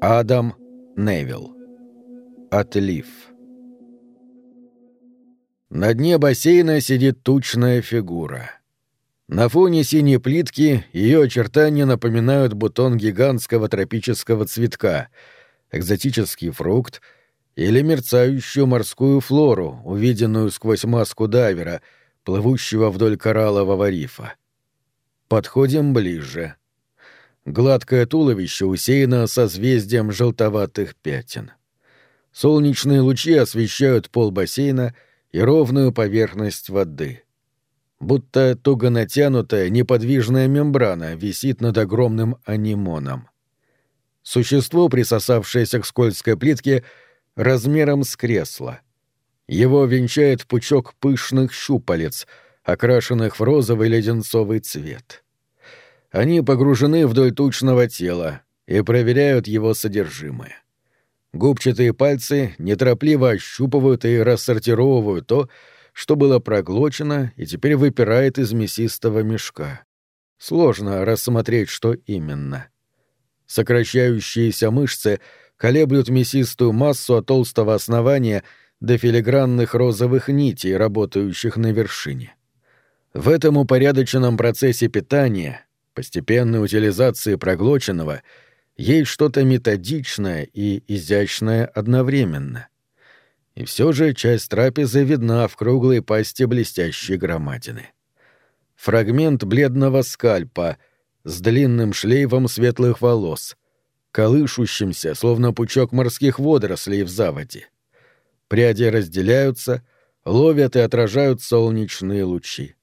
Адам Невилл. Отлив. На дне бассейна сидит тучная фигура. На фоне синей плитки ее очертания напоминают бутон гигантского тропического цветка, экзотический фрукт или мерцающую морскую флору, увиденную сквозь маску дайвера, плывущего вдоль кораллового рифа. Подходим ближе. Гладкое туловище усеяно созвездием желтоватых пятен. Солнечные лучи освещают пол бассейна и ровную поверхность воды. Будто туго натянутая неподвижная мембрана висит над огромным анимоном. Существо, присосавшееся к скользкой плитке, размером с кресло. Его венчает пучок пышных щупалец — окрашенных в розовый леденцовый цвет. Они погружены вдоль тучного тела и проверяют его содержимое. Губчатые пальцы неторопливо ощупывают и рассортировывают то, что было проглочено и теперь выпирает из мясистого мешка. Сложно рассмотреть, что именно. Сокращающиеся мышцы колеблют мясистую массу от толстого основания до филигранных розовых нитей, работающих на вершине. В этом упорядоченном процессе питания, постепенной утилизации проглоченного, есть что-то методичное и изящное одновременно. И все же часть трапезы видна в круглой пасти блестящей громадины. Фрагмент бледного скальпа с длинным шлейфом светлых волос, колышущимся, словно пучок морских водорослей в заводе. Пряди разделяются, ловят и отражают солнечные лучи.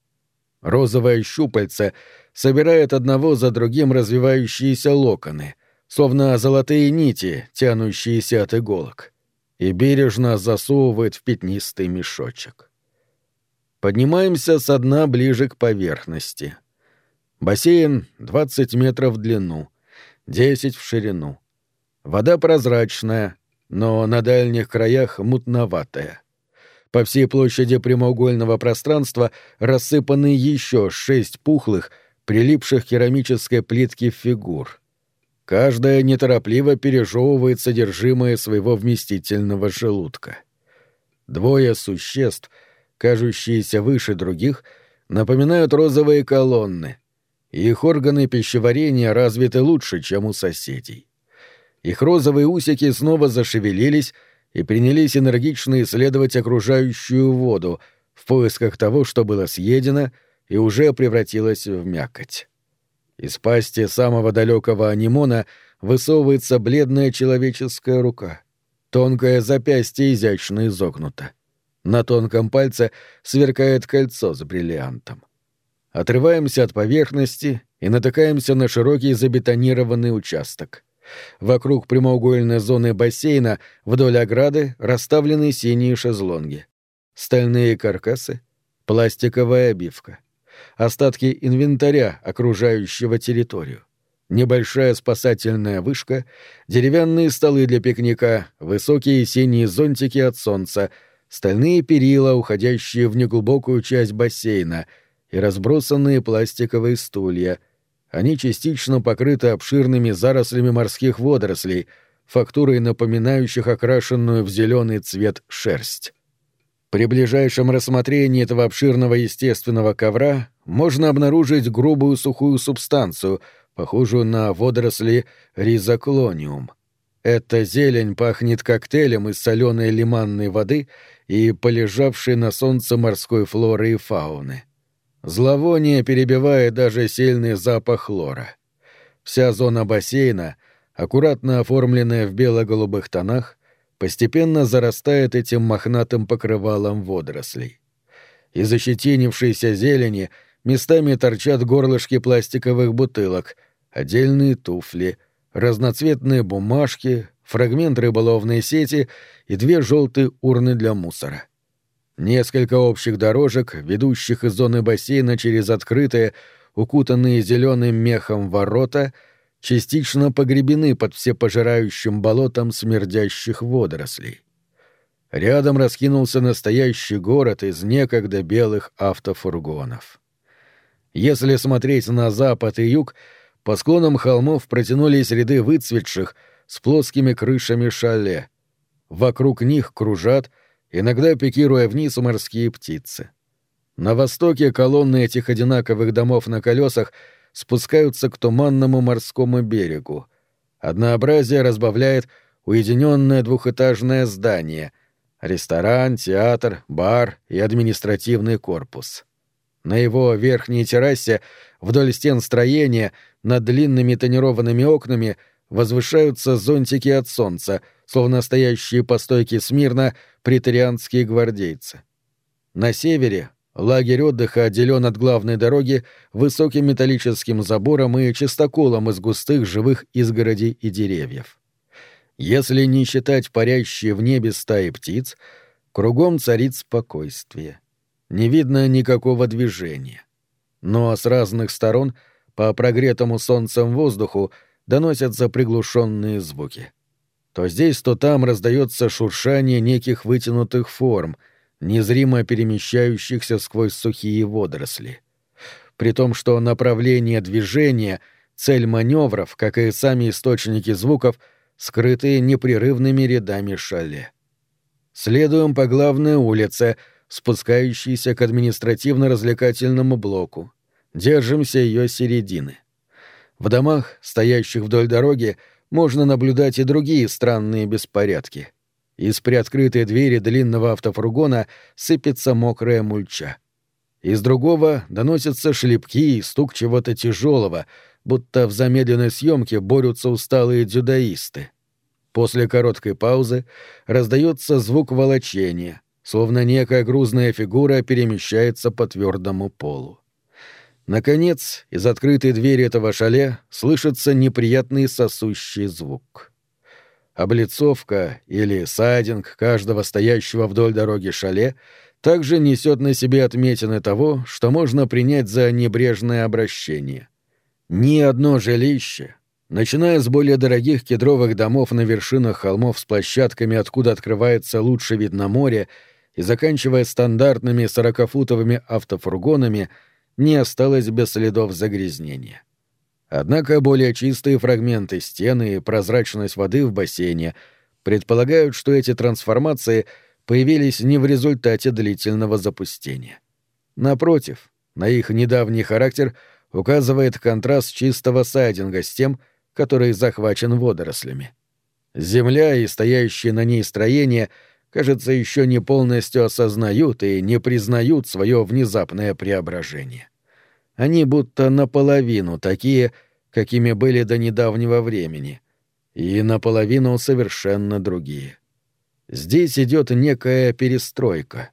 Розовое щупальце собирает одного за другим развивающиеся локоны, словно золотые нити, тянущиеся от иголок, и бережно засовывает в пятнистый мешочек. Поднимаемся со дна ближе к поверхности. Бассейн 20 метров в длину, 10 в ширину. Вода прозрачная, но на дальних краях мутноватая. По всей площади прямоугольного пространства рассыпаны еще шесть пухлых, прилипших к керамической плитке фигур. Каждая неторопливо пережевывает содержимое своего вместительного желудка. Двое существ, кажущиеся выше других, напоминают розовые колонны. Их органы пищеварения развиты лучше, чем у соседей. Их розовые усики снова зашевелились, и принялись энергично исследовать окружающую воду в поисках того, что было съедено и уже превратилось в мякоть. Из пасти самого далекого анимона высовывается бледная человеческая рука. Тонкое запястье изящно изогнуто. На тонком пальце сверкает кольцо с бриллиантом. Отрываемся от поверхности и натыкаемся на широкий забетонированный участок — Вокруг прямоугольной зоны бассейна вдоль ограды расставлены синие шезлонги. Стальные каркасы, пластиковая обивка. Остатки инвентаря, окружающего территорию. Небольшая спасательная вышка, деревянные столы для пикника, высокие синие зонтики от солнца, стальные перила, уходящие в неглубокую часть бассейна, и разбросанные пластиковые стулья — они частично покрыты обширными зарослями морских водорослей, фактурой напоминающих окрашенную в зеленый цвет шерсть. При ближайшем рассмотрении этого обширного естественного ковра можно обнаружить грубую сухую субстанцию, похожую на водоросли ризоклониум. Эта зелень пахнет коктейлем из соленой лиманной воды и полежавшей на солнце морской флоры и фауны. Зловоние перебивает даже сильный запах хлора. Вся зона бассейна, аккуратно оформленная в бело-голубых тонах, постепенно зарастает этим мохнатым покрывалом водорослей. Из ощетинившейся зелени местами торчат горлышки пластиковых бутылок, отдельные туфли, разноцветные бумажки, фрагмент рыболовной сети и две желтые урны для мусора. Несколько общих дорожек, ведущих из зоны бассейна через открытые, укутанные зеленым мехом ворота, частично погребены под всепожирающим болотом смердящих водорослей. Рядом раскинулся настоящий город из некогда белых автофургонов. Если смотреть на запад и юг, по склонам холмов протянулись ряды выцветших, с плоскими крышами шале. Вокруг них кружат, иногда пикируя вниз морские птицы. На востоке колонны этих одинаковых домов на колесах спускаются к туманному морскому берегу. Однообразие разбавляет уединенное двухэтажное здание — ресторан, театр, бар и административный корпус. На его верхней террасе вдоль стен строения над длинными тонированными окнами возвышаются зонтики от солнца, словно стоящие по стойке смирно претарианские гвардейцы. На севере лагерь отдыха отделен от главной дороги высоким металлическим забором и чистоколом из густых живых изгородей и деревьев. Если не считать парящие в небе стаи птиц, кругом царит спокойствие не видно никакого движения. Но с разных сторон по прогретому солнцем воздуху доносятся приглушенные звуки. То здесь, то там раздается шуршание неких вытянутых форм, незримо перемещающихся сквозь сухие водоросли. При том, что направление движения, цель маневров, как и сами источники звуков, скрыты непрерывными рядами шале. Следуем по главной улице — спускающийся к административно-развлекательному блоку. Держимся ее середины. В домах, стоящих вдоль дороги, можно наблюдать и другие странные беспорядки. Из приоткрытой двери длинного автофургона сыпется мокрая мульча. Из другого доносятся шлепки и стук чего-то тяжелого, будто в замедленной съемке борются усталые дзюдоисты. После короткой паузы раздается звук волочения, словно некая грузная фигура перемещается по твердому полу. Наконец, из открытой двери этого шале слышится неприятный сосущий звук. Облицовка или сайдинг каждого стоящего вдоль дороги шале также несет на себе отметины того, что можно принять за небрежное обращение. Ни одно жилище, начиная с более дорогих кедровых домов на вершинах холмов с площадками, откуда открывается лучший вид на море, и заканчивая стандартными сорокафутовыми автофургонами, не осталось без следов загрязнения. Однако более чистые фрагменты стены и прозрачность воды в бассейне предполагают, что эти трансформации появились не в результате длительного запустения. Напротив, на их недавний характер указывает контраст чистого сайдинга с тем, который захвачен водорослями. Земля и стоящие на ней строения — кажется, еще не полностью осознают и не признают свое внезапное преображение. Они будто наполовину такие, какими были до недавнего времени, и наполовину совершенно другие. Здесь идет некая перестройка.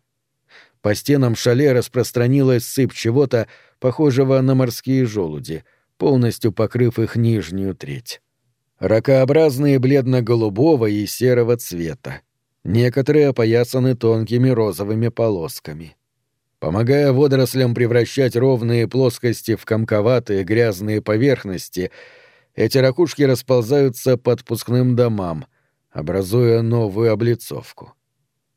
По стенам шале распространилась сыпь чего-то, похожего на морские желуди, полностью покрыв их нижнюю треть. Ракообразные бледно-голубого и серого цвета Некоторые опоясаны тонкими розовыми полосками. Помогая водорослям превращать ровные плоскости в комковатые грязные поверхности, эти ракушки расползаются по отпускным домам, образуя новую облицовку.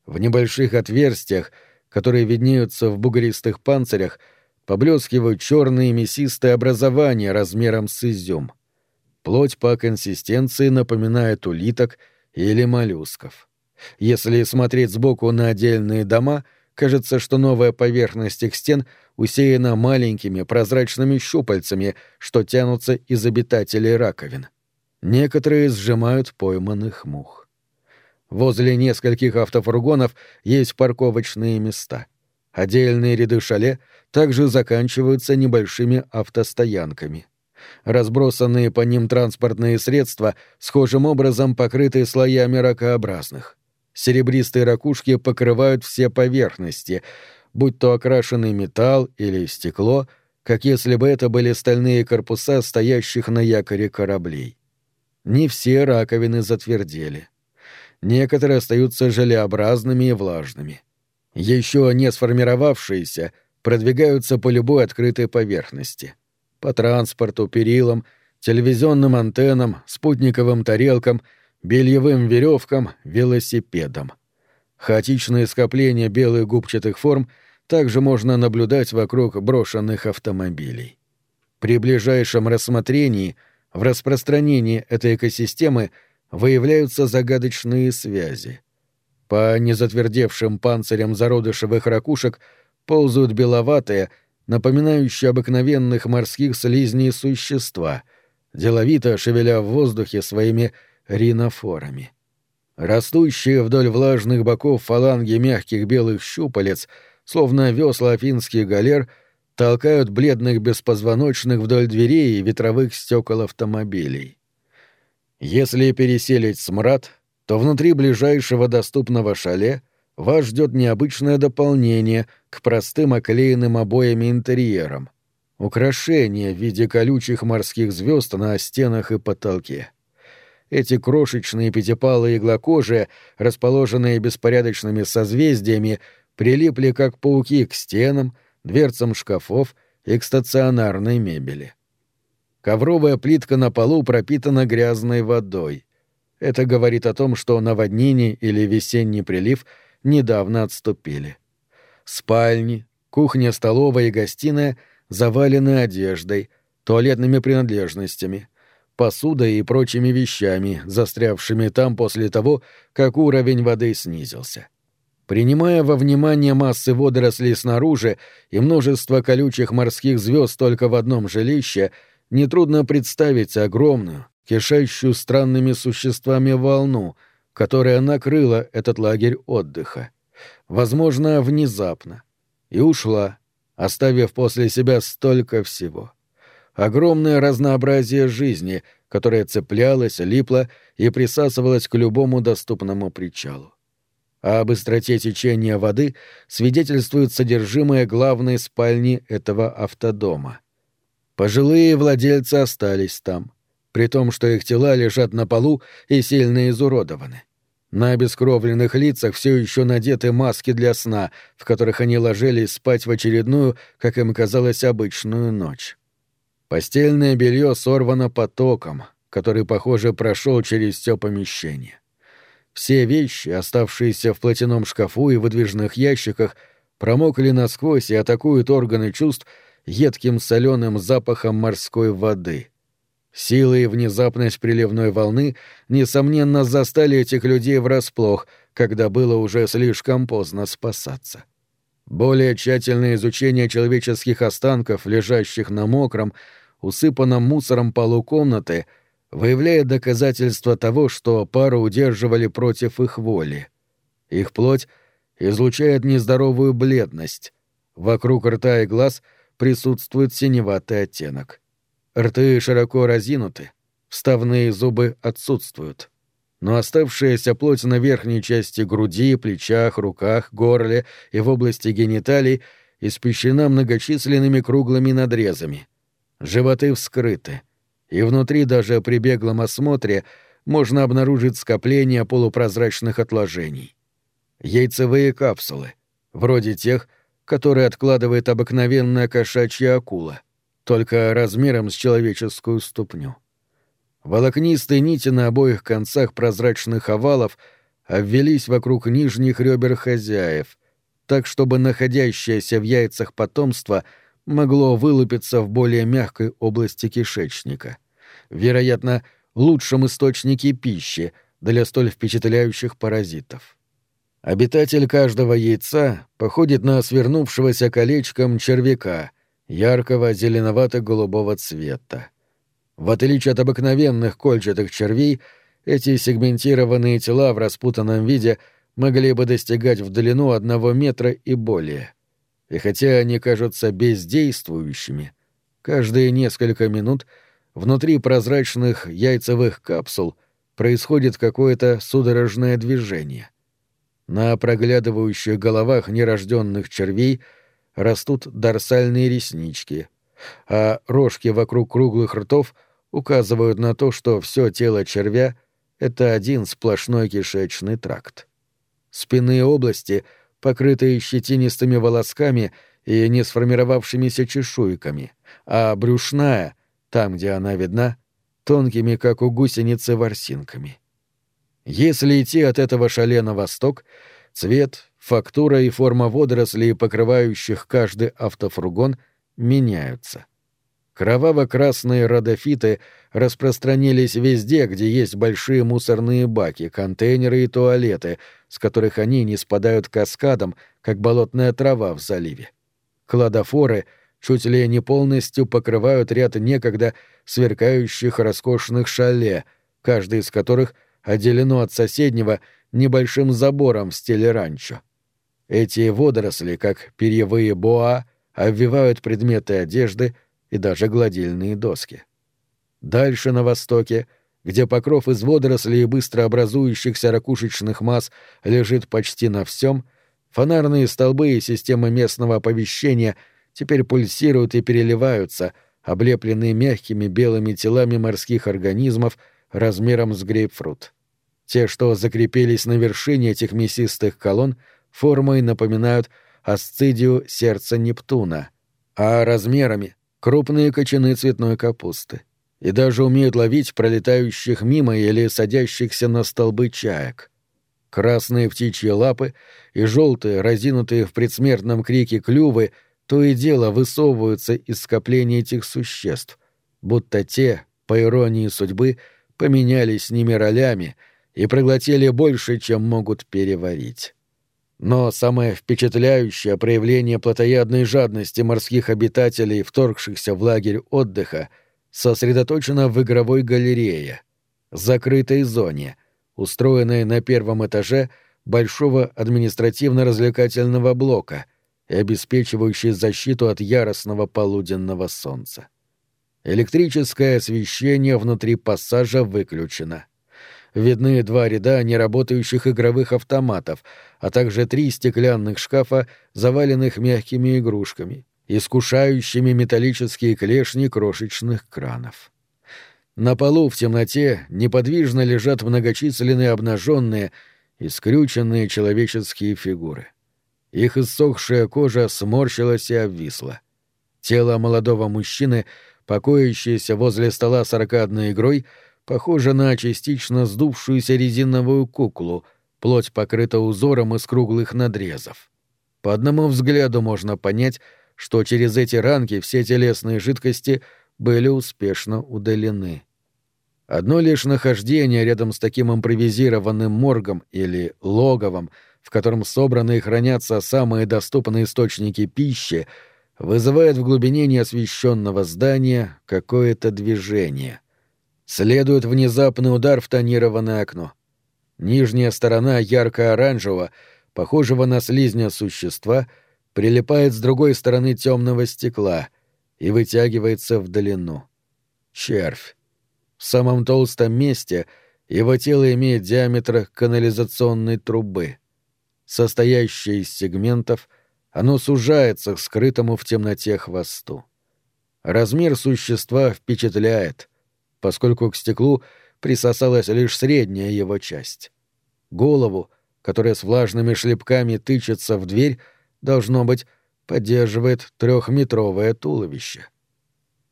В небольших отверстиях, которые виднеются в бугристых панцирях, поблескивают черные мясистые образования размером с изюм. Плоть по консистенции напоминает улиток или моллюсков. Если смотреть сбоку на отдельные дома, кажется, что новая поверхность их стен усеяна маленькими прозрачными щупальцами, что тянутся из обитателей раковин. Некоторые сжимают пойманных мух. Возле нескольких автофургонов есть парковочные места. Отдельные ряды шале также заканчиваются небольшими автостоянками. Разбросанные по ним транспортные средства схожим образом покрыты слоями ракообразных. Серебристые ракушки покрывают все поверхности, будь то окрашенный металл или стекло, как если бы это были стальные корпуса стоящих на якоре кораблей. Не все раковины затвердели. Некоторые остаются желеобразными и влажными. Еще не сформировавшиеся продвигаются по любой открытой поверхности. По транспорту, перилам, телевизионным антеннам, спутниковым тарелкам — бельевым веревкам, велосипедам. Хаотичные скопления белых губчатых форм также можно наблюдать вокруг брошенных автомобилей. При ближайшем рассмотрении в распространении этой экосистемы выявляются загадочные связи. По незатвердевшим панцирям зародышевых ракушек ползают беловатые, напоминающие обыкновенных морских слизней существа, деловито шевеля в воздухе своими ринофорами. Растущие вдоль влажных боков фаланги мягких белых щупалец, словно весла афинских галер, толкают бледных беспозвоночных вдоль дверей и ветровых стекол автомобилей. Если переселить смрад, то внутри ближайшего доступного шале вас ждет необычное дополнение к простым оклеенным обоями интерьерам. Украшение в виде колючих морских звезд на стенах и потолке. Эти крошечные пятипалые иглокожие, расположенные беспорядочными созвездиями, прилипли как пауки к стенам, дверцам шкафов и к стационарной мебели. Ковровая плитка на полу пропитана грязной водой. Это говорит о том, что наводнение или весенний прилив недавно отступили. Спальни, кухня, столовая и гостиная завалены одеждой, туалетными принадлежностями, посудой и прочими вещами, застрявшими там после того, как уровень воды снизился. Принимая во внимание массы водорослей снаружи и множество колючих морских звезд только в одном жилище, нетрудно представить огромную, кишащую странными существами волну, которая накрыла этот лагерь отдыха. Возможно, внезапно. И ушла, оставив после себя столько всего. Огромное разнообразие жизни, которое цеплялось, липло и присасывалось к любому доступному причалу. А об быстроте течения воды свидетельствует содержимое главной спальни этого автодома. Пожилые владельцы остались там — при том, что их тела лежат на полу и сильно изуродованы. На обескровленных лицах все еще надеты маски для сна, в которых они ложились спать в очередную, как им казалось, обычную ночь. Постельное белье сорвано потоком, который, похоже, прошел через все помещение. Все вещи, оставшиеся в платяном шкафу и выдвижных ящиках, промокли насквозь и атакуют органы чувств едким соленым запахом морской воды — Сила и внезапность приливной волны, несомненно, застали этих людей врасплох, когда было уже слишком поздно спасаться. Более тщательное изучение человеческих останков, лежащих на мокром, усыпанном мусором полу комнаты, выявляет доказательства того, что пару удерживали против их воли. Их плоть излучает нездоровую бледность. Вокруг рта и глаз присутствует синеватый оттенок. Рты широко разинуты, вставные зубы отсутствуют. Но оставшаяся плоть на верхней части груди, плечах, руках, горле и в области гениталий испещрена многочисленными круглыми надрезами. Животы вскрыты, и внутри даже при беглом осмотре можно обнаружить скопление полупрозрачных отложений. Яйцевые капсулы, вроде тех, которые откладывает обыкновенная кошачья акула — только размером с человеческую ступню. Волокнистые нити на обоих концах прозрачных овалов обвелись вокруг нижних ребер хозяев, так чтобы находящееся в яйцах потомство могло вылупиться в более мягкой области кишечника. Вероятно, лучшем источнике пищи для столь впечатляющих паразитов. Обитатель каждого яйца походит на свернувшегося колечком червяка — яркого зеленовато-голубого цвета. В отличие от обыкновенных кольчатых червей, эти сегментированные тела в распутанном виде могли бы достигать в длину одного метра и более. И хотя они кажутся бездействующими, каждые несколько минут внутри прозрачных яйцевых капсул происходит какое-то судорожное движение. На проглядывающих головах нерожденных червей — растут дорсальные реснички, а рожки вокруг круглых ртов указывают на то, что все тело червя — это один сплошной кишечный тракт. Спинные области, покрытые щетинистыми волосками и не сформировавшимися чешуйками, а брюшная, там, где она видна, тонкими, как у гусеницы, ворсинками. Если идти от этого шале на восток, цвет, фактура и форма водорослей, покрывающих каждый автофургон, меняются. Кроваво-красные родофиты распространились везде, где есть большие мусорные баки, контейнеры и туалеты, с которых они не спадают каскадом, как болотная трава в заливе. Кладофоры чуть ли не полностью покрывают ряд некогда сверкающих роскошных шале, каждый из которых отделено от соседнего небольшим забором в стиле ранчо. Эти водоросли, как перьевые боа, обвивают предметы одежды и даже гладильные доски. Дальше на востоке, где покров из водорослей и быстро образующихся ракушечных масс лежит почти на всем, фонарные столбы и система местного оповещения теперь пульсируют и переливаются, облепленные мягкими белыми телами морских организмов размером с грейпфрут. Те, что закрепились на вершине этих мясистых колонн, формой напоминают асцидию сердца Нептуна, а размерами — крупные кочаны цветной капусты. И даже умеют ловить пролетающих мимо или садящихся на столбы чаек. Красные птичьи лапы и желтые, разинутые в предсмертном крике клювы то и дело высовываются из скопления этих существ, будто те, по иронии судьбы, поменялись с ними ролями и проглотили больше, чем могут переварить. Но самое впечатляющее проявление плотоядной жадности морских обитателей, вторгшихся в лагерь отдыха, сосредоточено в игровой галерее, закрытой зоне, устроенной на первом этаже большого административно-развлекательного блока и обеспечивающей защиту от яростного полуденного солнца. Электрическое освещение внутри пассажа выключено — видны два ряда неработающих игровых автоматов, а также три стеклянных шкафа, заваленных мягкими игрушками, искушающими металлические клешни крошечных кранов. На полу в темноте неподвижно лежат многочисленные обнаженные и скрюченные человеческие фигуры. Их иссохшая кожа сморщилась и обвисла. Тело молодого мужчины, покоящееся возле стола с аркадной игрой, похожа на частично сдувшуюся резиновую куклу, плоть покрыта узором из круглых надрезов. По одному взгляду можно понять, что через эти ранки все телесные жидкости были успешно удалены. Одно лишь нахождение рядом с таким импровизированным моргом или логовом, в котором собраны и хранятся самые доступные источники пищи, вызывает в глубине неосвещенного здания какое-то движение. Следует внезапный удар в тонированное окно. Нижняя сторона ярко-оранжевого, похожего на слизня существа, прилипает с другой стороны темного стекла и вытягивается в длину. Червь. В самом толстом месте его тело имеет диаметр канализационной трубы. Состоящее из сегментов, оно сужается к скрытому в темноте хвосту. Размер существа впечатляет — поскольку к стеклу присосалась лишь средняя его часть. Голову, которая с влажными шлепками тычется в дверь, должно быть, поддерживает трехметровое туловище.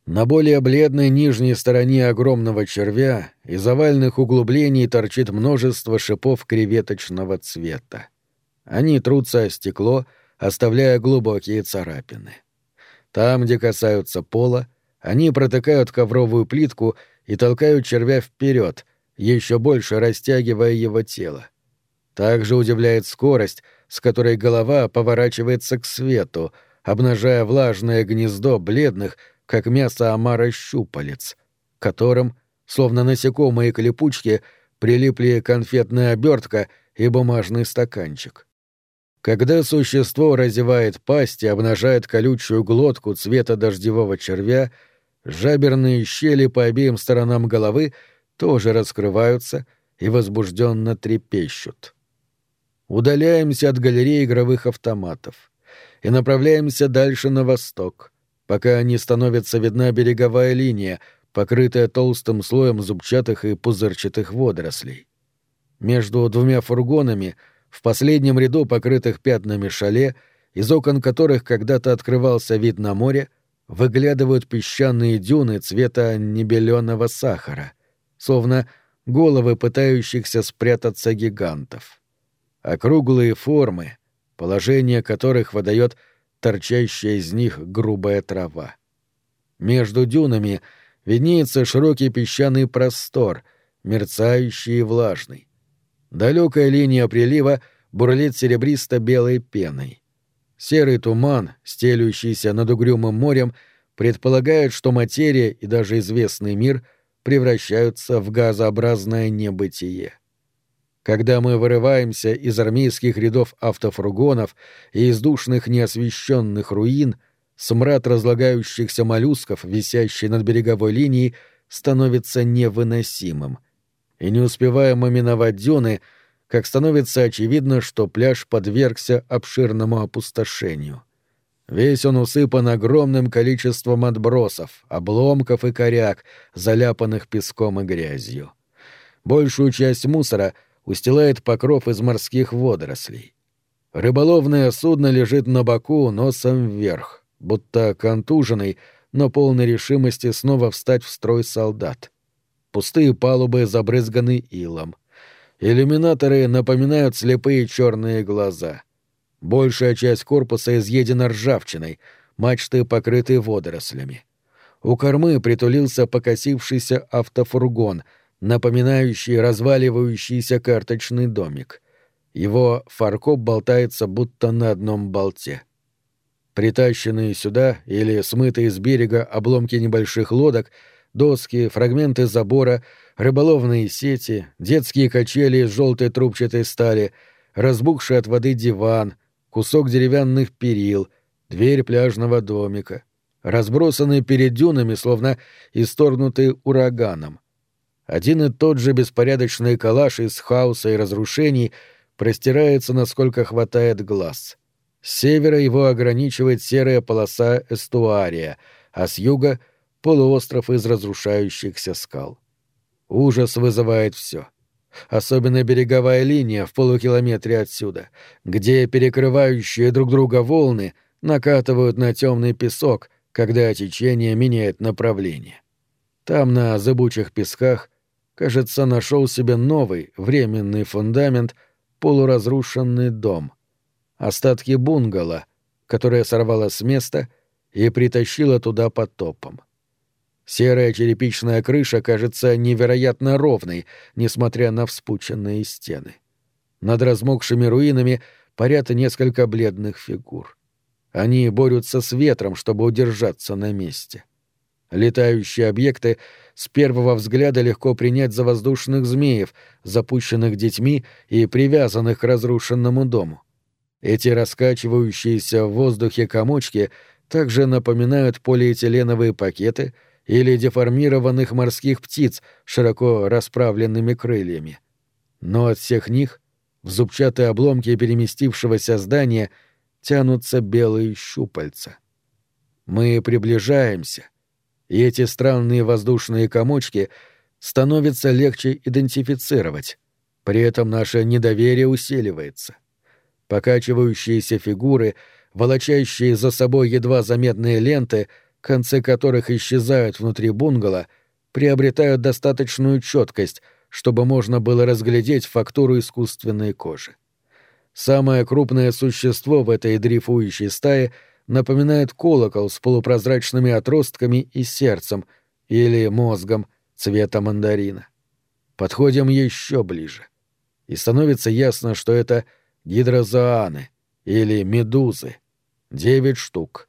На более бледной нижней стороне огромного червя из овальных углублений торчит множество шипов креветочного цвета. Они трутся о стекло, оставляя глубокие царапины. Там, где касаются пола, они протыкают ковровую плитку и толкают червя вперед, еще больше растягивая его тело. Также удивляет скорость, с которой голова поворачивается к свету, обнажая влажное гнездо бледных, как мясо омара щупалец, которым, словно насекомые клепучки, прилипли конфетная обертка и бумажный стаканчик. Когда существо разевает пасть и обнажает колючую глотку цвета дождевого червя, Жаберные щели по обеим сторонам головы тоже раскрываются и возбужденно трепещут. Удаляемся от галереи игровых автоматов и направляемся дальше на восток, пока не становится видна береговая линия, покрытая толстым слоем зубчатых и пузырчатых водорослей. Между двумя фургонами, в последнем ряду покрытых пятнами шале, из окон которых когда-то открывался вид на море, — выглядывают песчаные дюны цвета небеленого сахара, словно головы пытающихся спрятаться гигантов. Округлые формы, положение которых выдает торчащая из них грубая трава. между дюнами виднеется широкий песчаный простор, мерцающий и влажный. Далекая линия прилива бурлит серебристо-белой пеной. Серый туман, стелющийся над угрюмым морем, предполагает, что материя и даже известный мир превращаются в газообразное небытие. Когда мы вырываемся из армейских рядов автофургонов и из душных неосвещенных руин, смрад разлагающихся моллюсков, висящий над береговой линией, становится невыносимым. И не успеваем мы миновать дюны, как становится очевидно, что пляж подвергся обширному опустошению. Весь он усыпан огромным количеством отбросов, обломков и коряк, заляпанных песком и грязью. Большую часть мусора — устилает покров из морских водорослей. Рыболовное судно лежит на боку носом вверх, будто контуженный, но полной решимости снова встать в строй солдат. Пустые палубы забрызганы илом. Иллюминаторы напоминают слепые черные глаза. Большая часть корпуса изъедена ржавчиной, мачты покрыты водорослями. У кормы притулился покосившийся автофургон — напоминающий разваливающийся карточный домик. Его фаркоп болтается будто на одном болте. Притащенные сюда или смытые с берега обломки небольших лодок, доски, фрагменты забора, рыболовные сети, детские качели из желтой трубчатой стали, разбухший от воды диван, кусок деревянных перил, дверь пляжного домика, разбросанные перед дюнами, словно исторгнутые ураганом — один и тот же беспорядочный калаш из хаоса и разрушений простирается, насколько хватает глаз. С севера его ограничивает серая полоса эстуария, а с юга — полуостров из разрушающихся скал. Ужас вызывает все. Особенно береговая линия в полукилометре отсюда, где перекрывающие друг друга волны накатывают на темный песок, когда течение меняет направление. Там, на зыбучих песках, кажется, нашел себе новый, временный фундамент, полуразрушенный дом. Остатки бунгало, которое сорвало с места и притащило туда потопом. Серая черепичная крыша кажется невероятно ровной, несмотря на вспученные стены. Над размокшими руинами парят несколько бледных фигур. Они борются с ветром, чтобы удержаться на месте. Летающие объекты с первого взгляда легко принять за воздушных змеев, запущенных детьми и привязанных к разрушенному дому. Эти раскачивающиеся в воздухе комочки также напоминают полиэтиленовые пакеты или деформированных морских птиц широко расправленными крыльями. Но от всех них в зубчатые обломки переместившегося здания тянутся белые щупальца. Мы приближаемся — и эти странные воздушные комочки становится легче идентифицировать. При этом наше недоверие усиливается. Покачивающиеся фигуры, волочащие за собой едва заметные ленты, концы которых исчезают внутри бунгало, приобретают достаточную четкость, чтобы можно было разглядеть фактуру искусственной кожи. Самое крупное существо в этой дрейфующей стае — напоминает колокол с полупрозрачными отростками и сердцем или мозгом цвета мандарина. Подходим еще ближе. И становится ясно, что это гидрозоаны или медузы. Девять штук.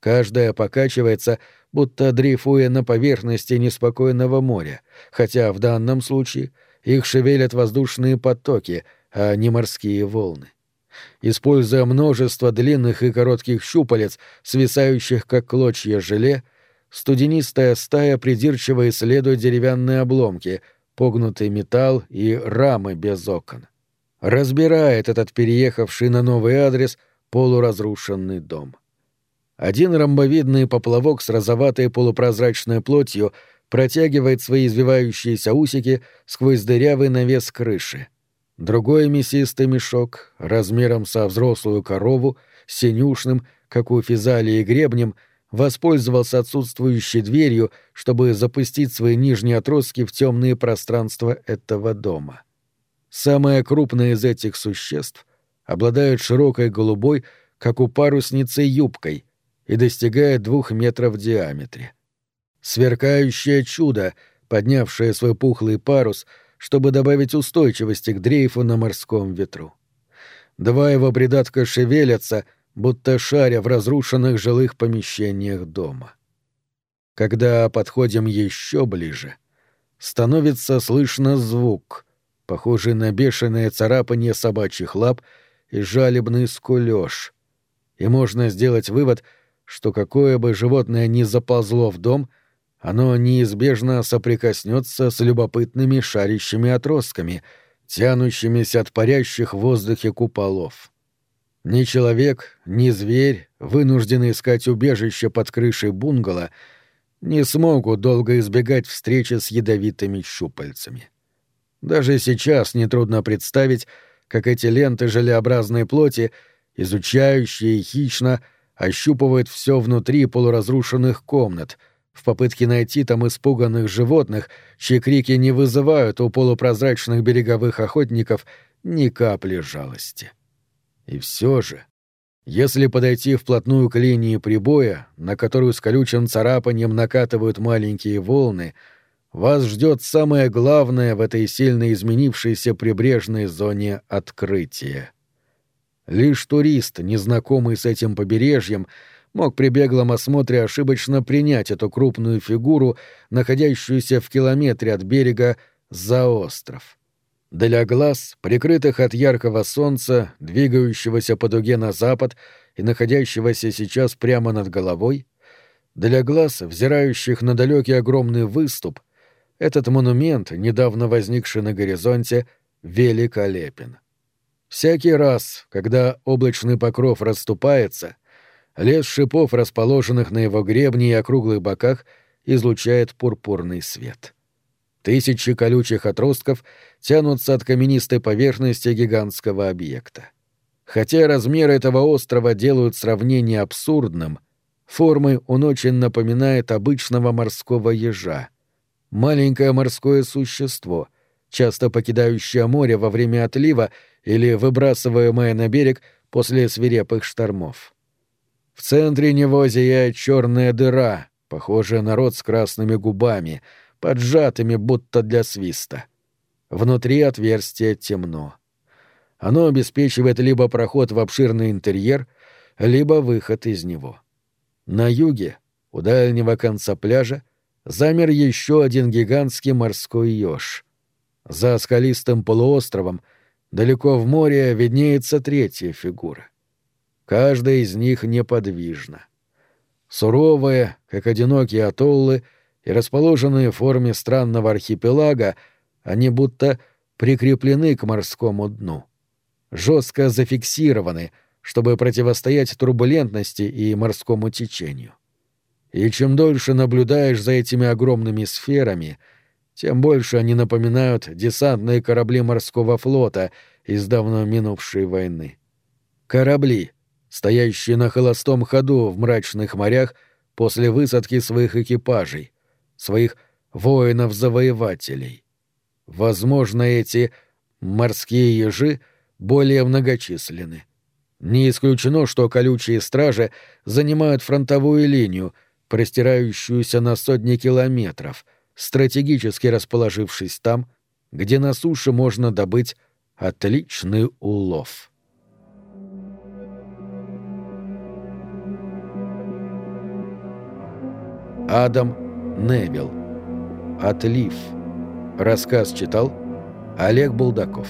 Каждая покачивается, будто дрейфуя на поверхности неспокойного моря, хотя в данном случае их шевелят воздушные потоки, а не морские волны. Используя множество длинных и коротких щупалец, свисающих как клочья желе, студенистая стая придирчиво исследует деревянные обломки, погнутый металл и рамы без окон. Разбирает этот переехавший на новый адрес полуразрушенный дом. Один ромбовидный поплавок с розоватой полупрозрачной плотью протягивает свои извивающиеся усики сквозь дырявый навес крыши — Другой мясистый мешок, размером со взрослую корову, синюшным, как у физалии гребнем, воспользовался отсутствующей дверью, чтобы запустить свои нижние отростки в темные пространства этого дома. Самое крупное из этих существ обладает широкой голубой, как у парусницы, юбкой и достигает двух метров в диаметре. Сверкающее чудо, поднявшее свой пухлый парус, чтобы добавить устойчивости к дрейфу на морском ветру. Два его придатка шевелятся, будто шаря в разрушенных жилых помещениях дома. Когда подходим еще ближе, становится слышно звук, похожий на бешеное царапание собачьих лап и жалобный скулёж. И можно сделать вывод, что какое бы животное ни заползло в дом, оно неизбежно соприкоснется с любопытными шарящими отростками, тянущимися от парящих в воздухе куполов. Ни человек, ни зверь, вынужденный искать убежище под крышей бунгало, не смогут долго избегать встречи с ядовитыми щупальцами. Даже сейчас нетрудно представить, как эти ленты желеобразной плоти, изучающие и хищно, ощупывают все внутри полуразрушенных комнат в попытке найти там испуганных животных, чьи крики не вызывают у полупрозрачных береговых охотников ни капли жалости. И все же если подойти вплотную к линии прибоя, на которую с колючим царапанием накатывают маленькие волны, вас ждет самое главное в этой сильно изменившейся прибрежной зоне открытия. Лишь турист, незнакомый с этим побережьем, мог при беглом осмотре ошибочно принять эту крупную фигуру, находящуюся в километре от берега, за остров. Для глаз, прикрытых от яркого солнца, двигающегося по дуге на запад и находящегося сейчас прямо над головой, для глаз, взирающих на далекий огромный выступ, этот монумент, недавно возникший на горизонте, великолепен. Всякий раз, когда облачный покров расступается, лес шипов, расположенных на его гребне и округлых боках, излучает пурпурный свет. Тысячи колючих отростков тянутся от каменистой поверхности гигантского объекта. Хотя размеры этого острова делают сравнение абсурдным, формы он очень напоминает обычного морского ежа. Маленькое морское существо, часто покидающее море во время отлива или выбрасываемое на берег после свирепых штормов. Центре него зияет черная дыра, похожая на рот с красными губами — поджатыми будто для свиста. Внутри отверстия темно. Оно обеспечивает либо проход в обширный интерьер, либо выход из него. На юге, у дальнего конца пляжа, замер еще один гигантский морской еж. За скалистым полуостровом, далеко в море, виднеется третья фигура. Каждая из них неподвижна. Суровая, как одинокие атоллы, — и расположенные в форме странного архипелага, они будто прикреплены к морскому дну. Жестко зафиксированы, чтобы противостоять турбулентности и морскому течению. И чем дольше наблюдаешь за этими огромными сферами, тем больше они напоминают десантные корабли морского флота из давно минувшей войны. Корабли, стоящие на холостом ходу в мрачных морях после высадки своих экипажей, своих воинов-завоевателей. Возможно, эти морские ежи более многочисленны. Не исключено, что колючие стражи занимают фронтовую линию, простирающуюся на сотни километров, стратегически расположившись там, где на суше можно добыть отличный улов. Адам Невил. Отлив. Рассказ читал Олег Булдаков.